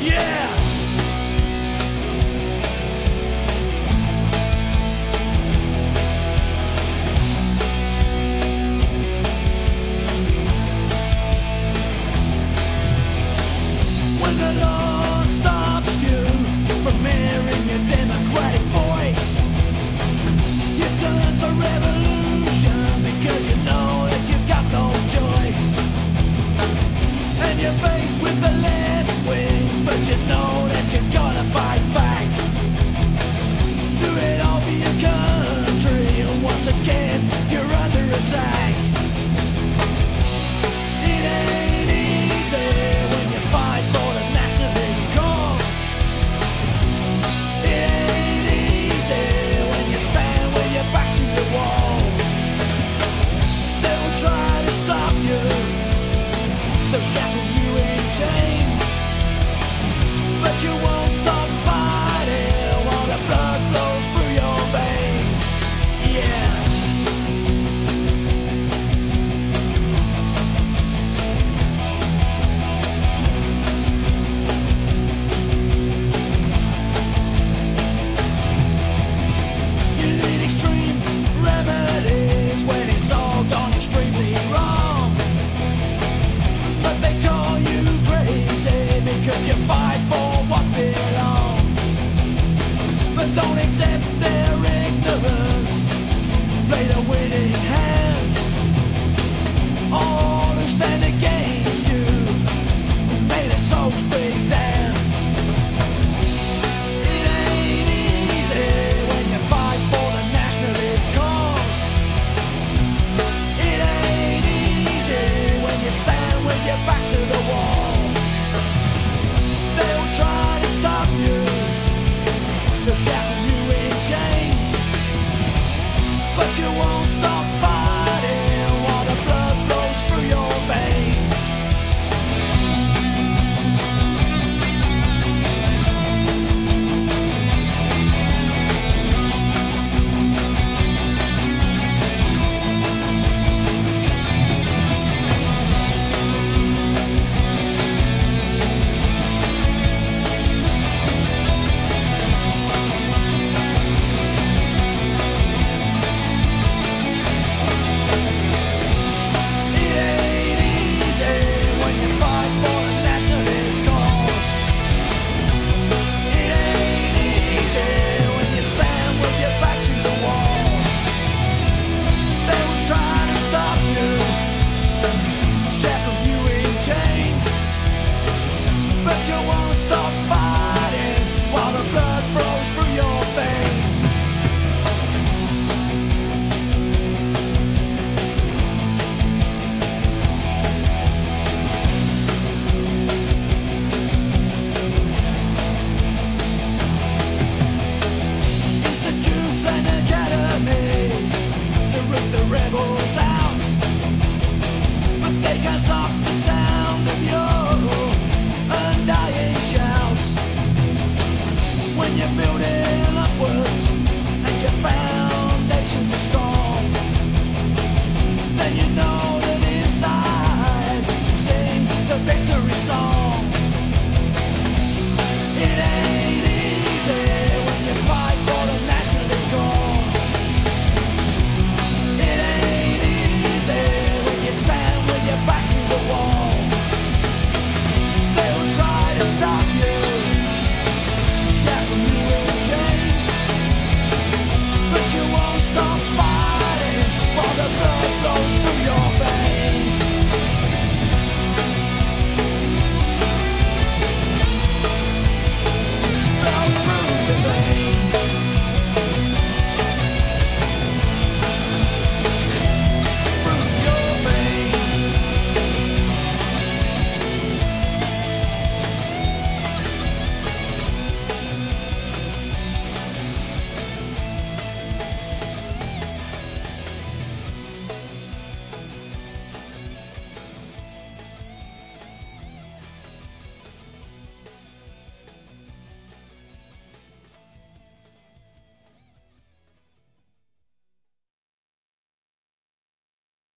Yeah! But don't accept their ignorance. Play the winning hand. Jack